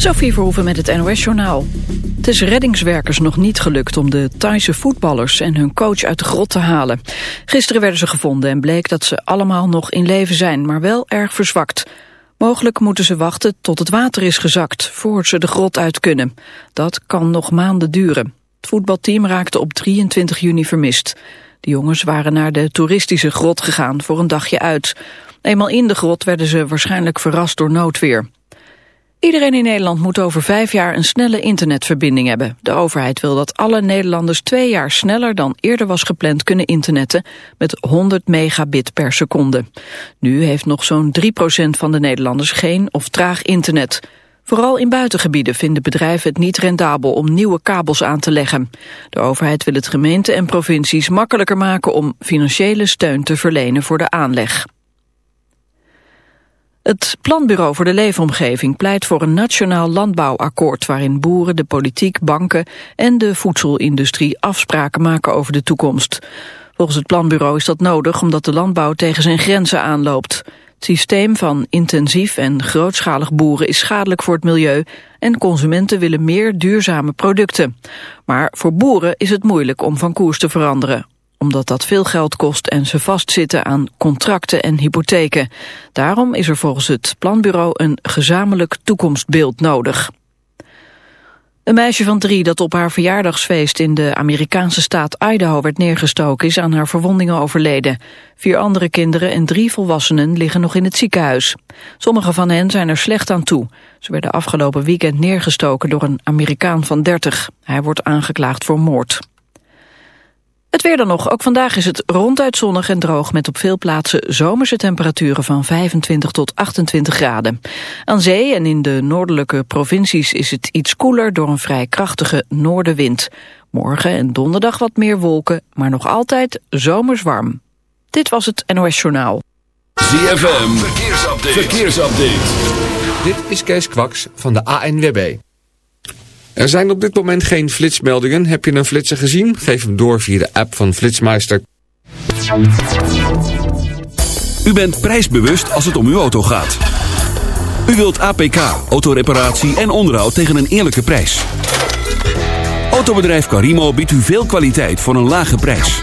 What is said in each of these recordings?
Sophie Verhoeven met het NOS-journaal. Het is reddingswerkers nog niet gelukt om de Thaise voetballers en hun coach uit de grot te halen. Gisteren werden ze gevonden en bleek dat ze allemaal nog in leven zijn, maar wel erg verzwakt. Mogelijk moeten ze wachten tot het water is gezakt, voor ze de grot uit kunnen. Dat kan nog maanden duren. Het voetbalteam raakte op 23 juni vermist. De jongens waren naar de toeristische grot gegaan voor een dagje uit. Eenmaal in de grot werden ze waarschijnlijk verrast door noodweer. Iedereen in Nederland moet over vijf jaar een snelle internetverbinding hebben. De overheid wil dat alle Nederlanders twee jaar sneller dan eerder was gepland kunnen internetten met 100 megabit per seconde. Nu heeft nog zo'n 3% van de Nederlanders geen of traag internet. Vooral in buitengebieden vinden bedrijven het niet rendabel om nieuwe kabels aan te leggen. De overheid wil het gemeenten en provincies makkelijker maken om financiële steun te verlenen voor de aanleg. Het Planbureau voor de Leefomgeving pleit voor een nationaal landbouwakkoord waarin boeren, de politiek, banken en de voedselindustrie afspraken maken over de toekomst. Volgens het Planbureau is dat nodig omdat de landbouw tegen zijn grenzen aanloopt. Het systeem van intensief en grootschalig boeren is schadelijk voor het milieu en consumenten willen meer duurzame producten. Maar voor boeren is het moeilijk om van koers te veranderen omdat dat veel geld kost en ze vastzitten aan contracten en hypotheken. Daarom is er volgens het planbureau een gezamenlijk toekomstbeeld nodig. Een meisje van drie dat op haar verjaardagsfeest in de Amerikaanse staat Idaho werd neergestoken is aan haar verwondingen overleden. Vier andere kinderen en drie volwassenen liggen nog in het ziekenhuis. Sommige van hen zijn er slecht aan toe. Ze werden afgelopen weekend neergestoken door een Amerikaan van 30. Hij wordt aangeklaagd voor moord. Het weer dan nog. Ook vandaag is het ronduit zonnig en droog... met op veel plaatsen zomerse temperaturen van 25 tot 28 graden. Aan zee en in de noordelijke provincies is het iets koeler... door een vrij krachtige noordenwind. Morgen en donderdag wat meer wolken, maar nog altijd zomers warm. Dit was het NOS Journaal. ZFM, verkeersupdate. verkeersupdate. Dit is Kees Kwaks van de ANWB. Er zijn op dit moment geen flitsmeldingen. Heb je een flitser gezien? Geef hem door via de app van Flitsmeister. U bent prijsbewust als het om uw auto gaat. U wilt APK, autoreparatie en onderhoud tegen een eerlijke prijs. Autobedrijf Carimo biedt u veel kwaliteit voor een lage prijs.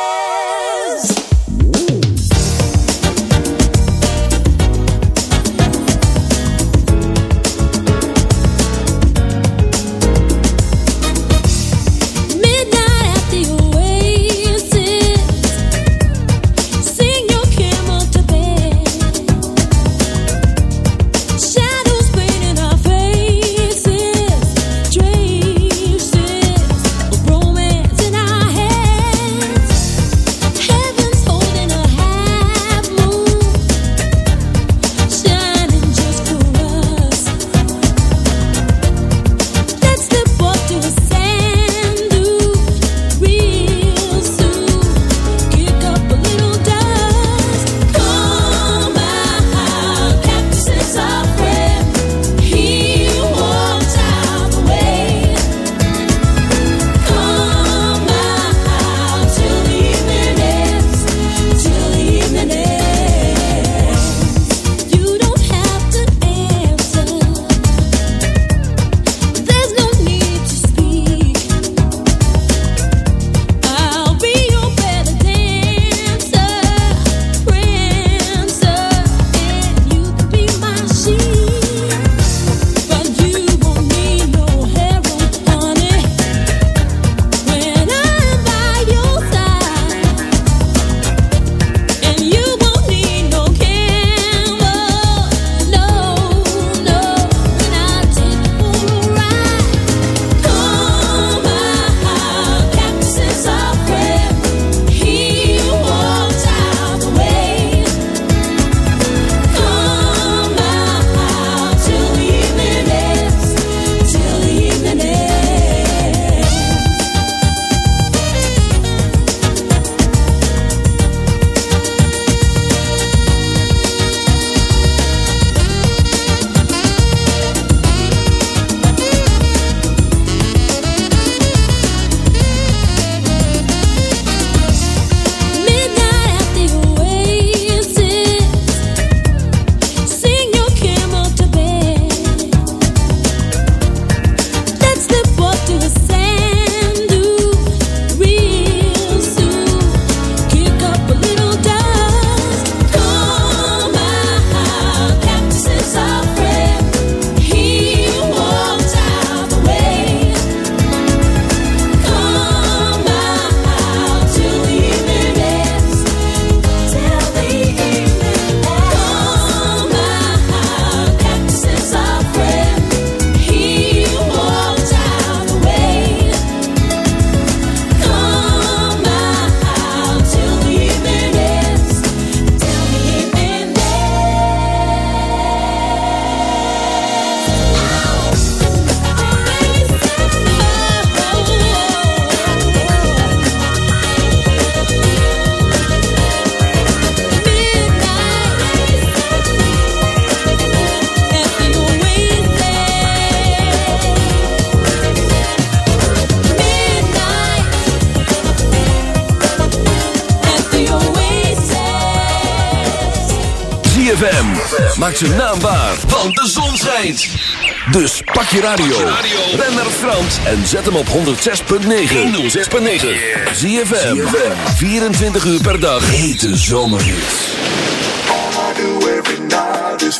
zijn naam waar, want de zon schijnt. Dus pak je radio, ben naar Frans en zet hem op 106.9. 106.9. Zie je 24 uur per dag. Hete zomer. All I do every night is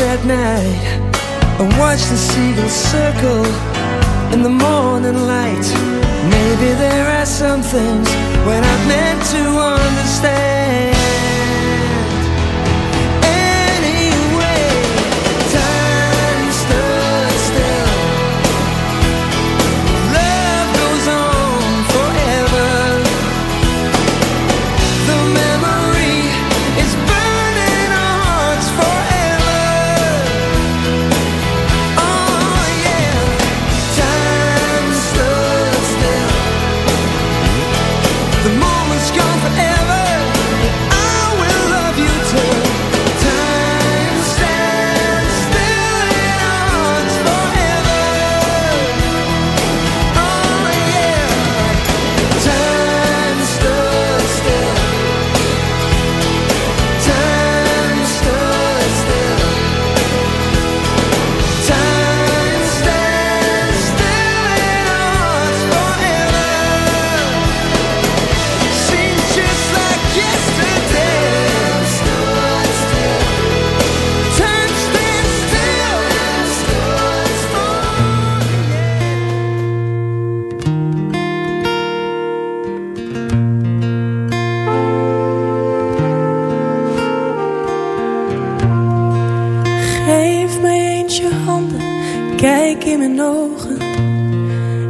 That night. I watch the seagulls circle in the morning light. Maybe there are some things when i meant to understand.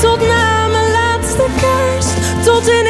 tot na mijn laatste kerst. Tot in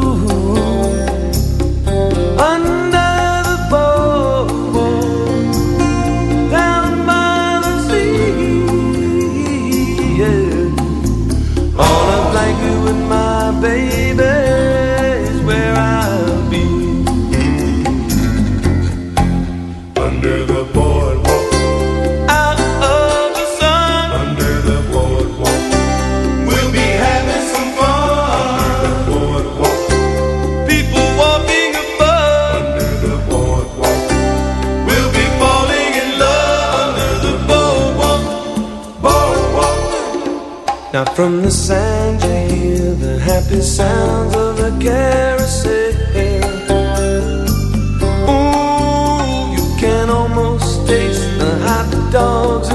From the sand you hear the happy sounds of the carousel. Ooh, you can almost taste the hot dogs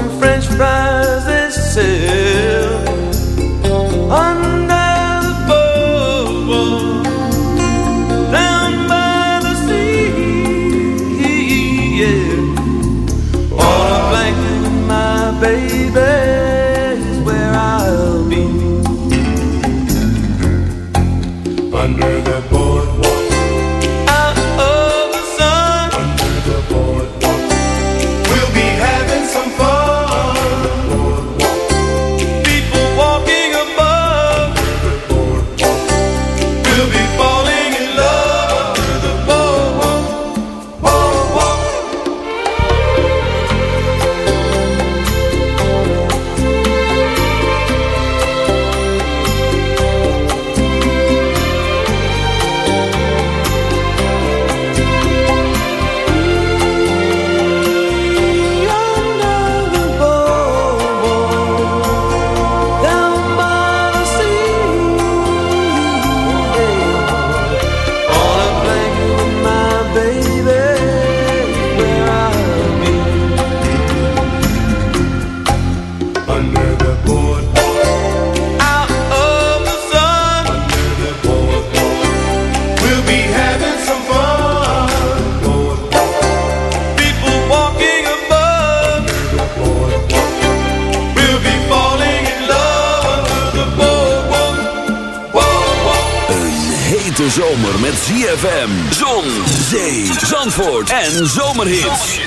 en zomerhits.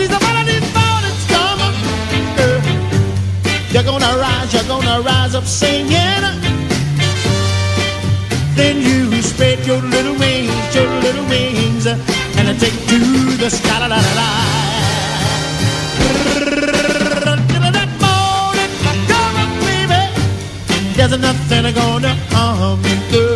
gonna rise, you're gonna rise up singing. Then you spread your little wings, your little wings, and I take to the sky. La, la, la, la. There's nothing gonna harm you.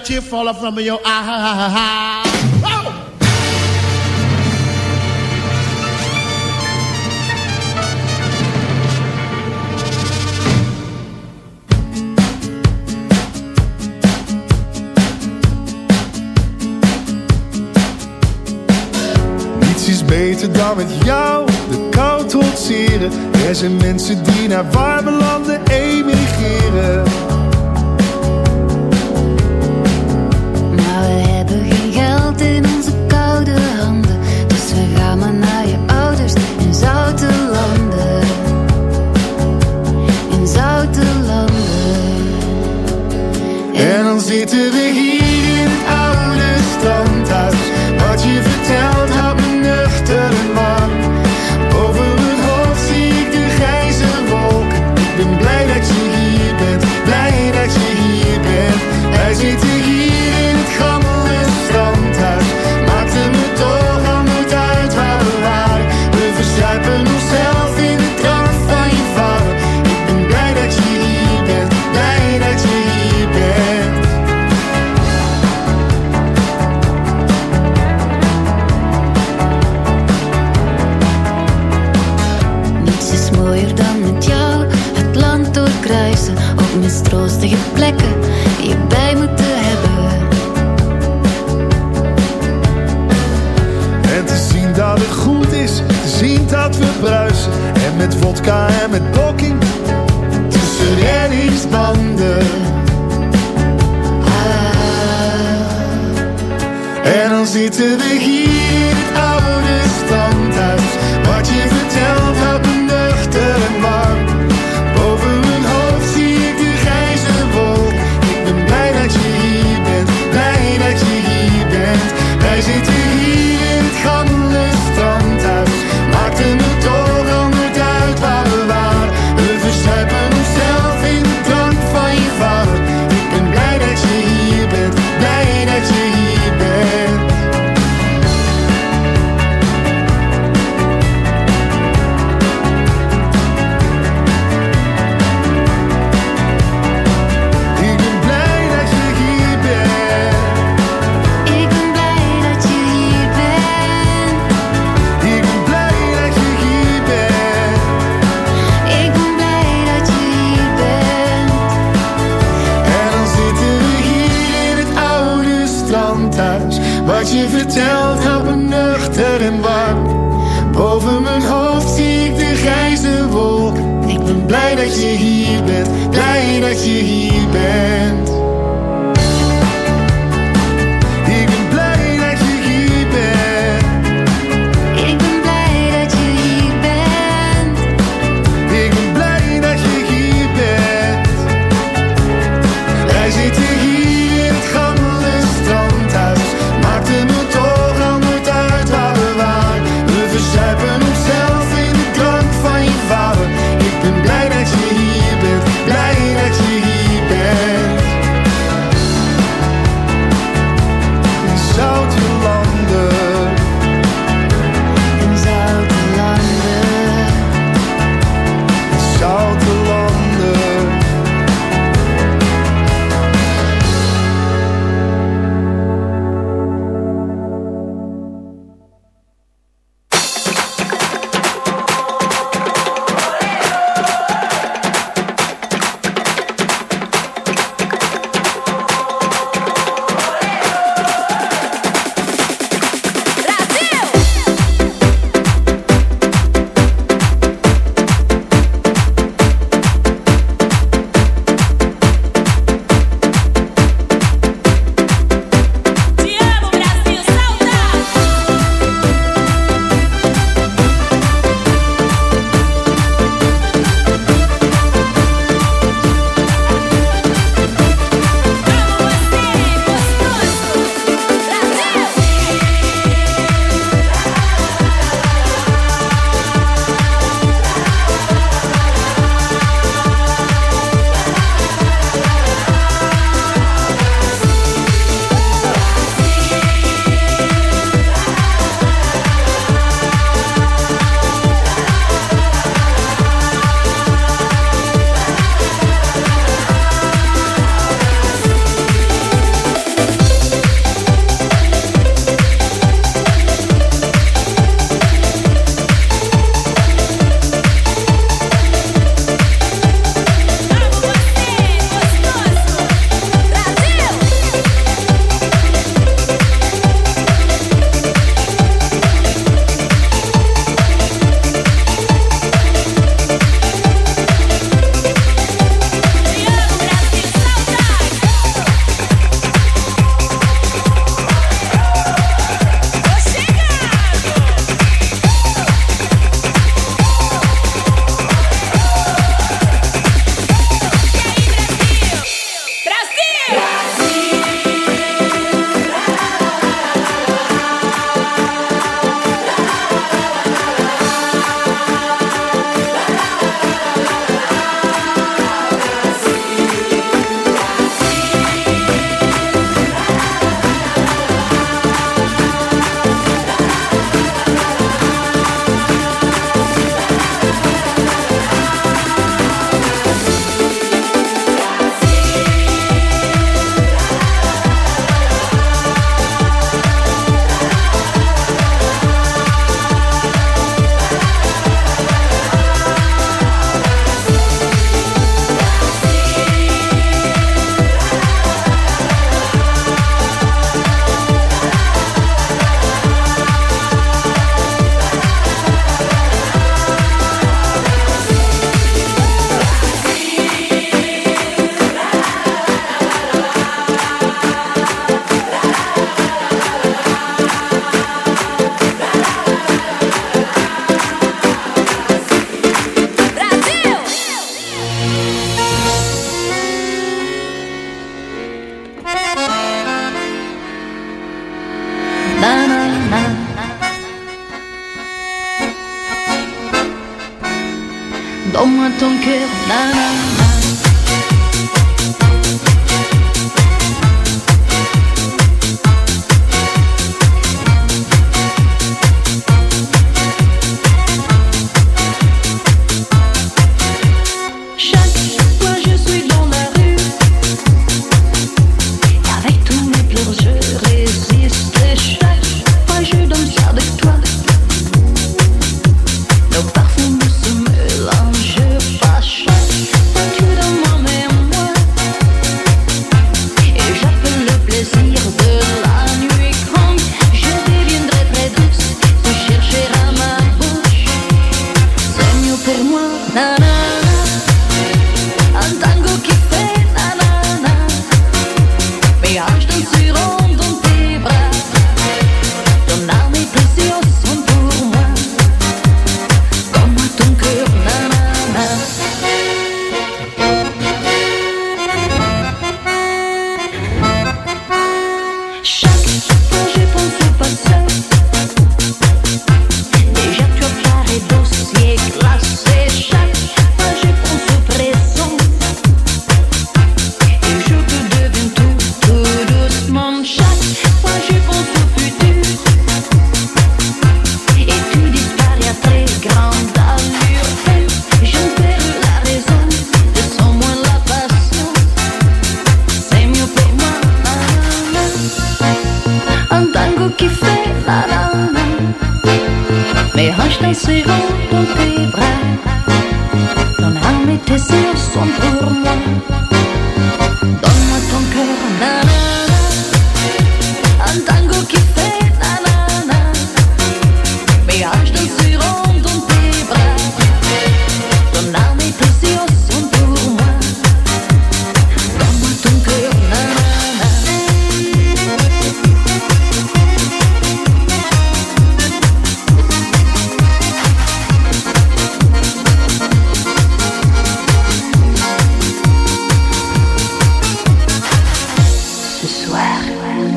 a tear from your eye. Ha, beter dan met jou de kou trotseren. Er zijn mensen die naar warme landen emigreren. met vodka en met blokking tussen reddingsbanden. Ah. En dan zitten we hier, het oude standhuis, wat je vertelt.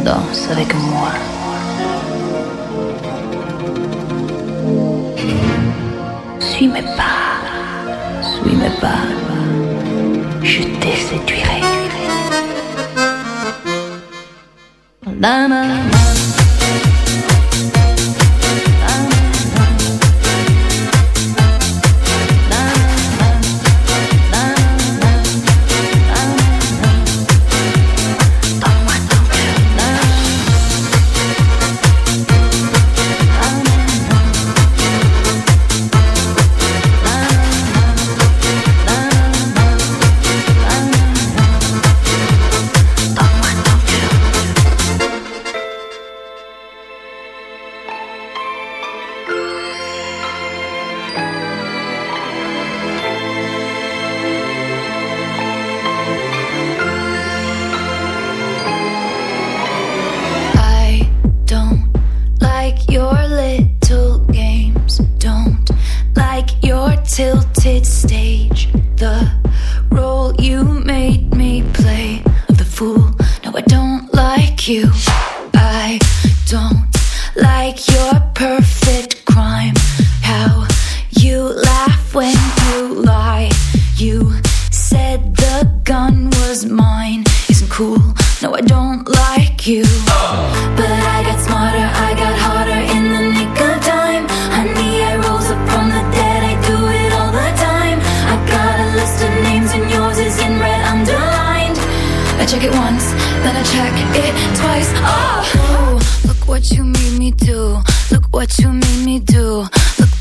danse avec moi. Suis mes pas, suis mes pas, je t'ai séduirai.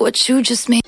What you just made.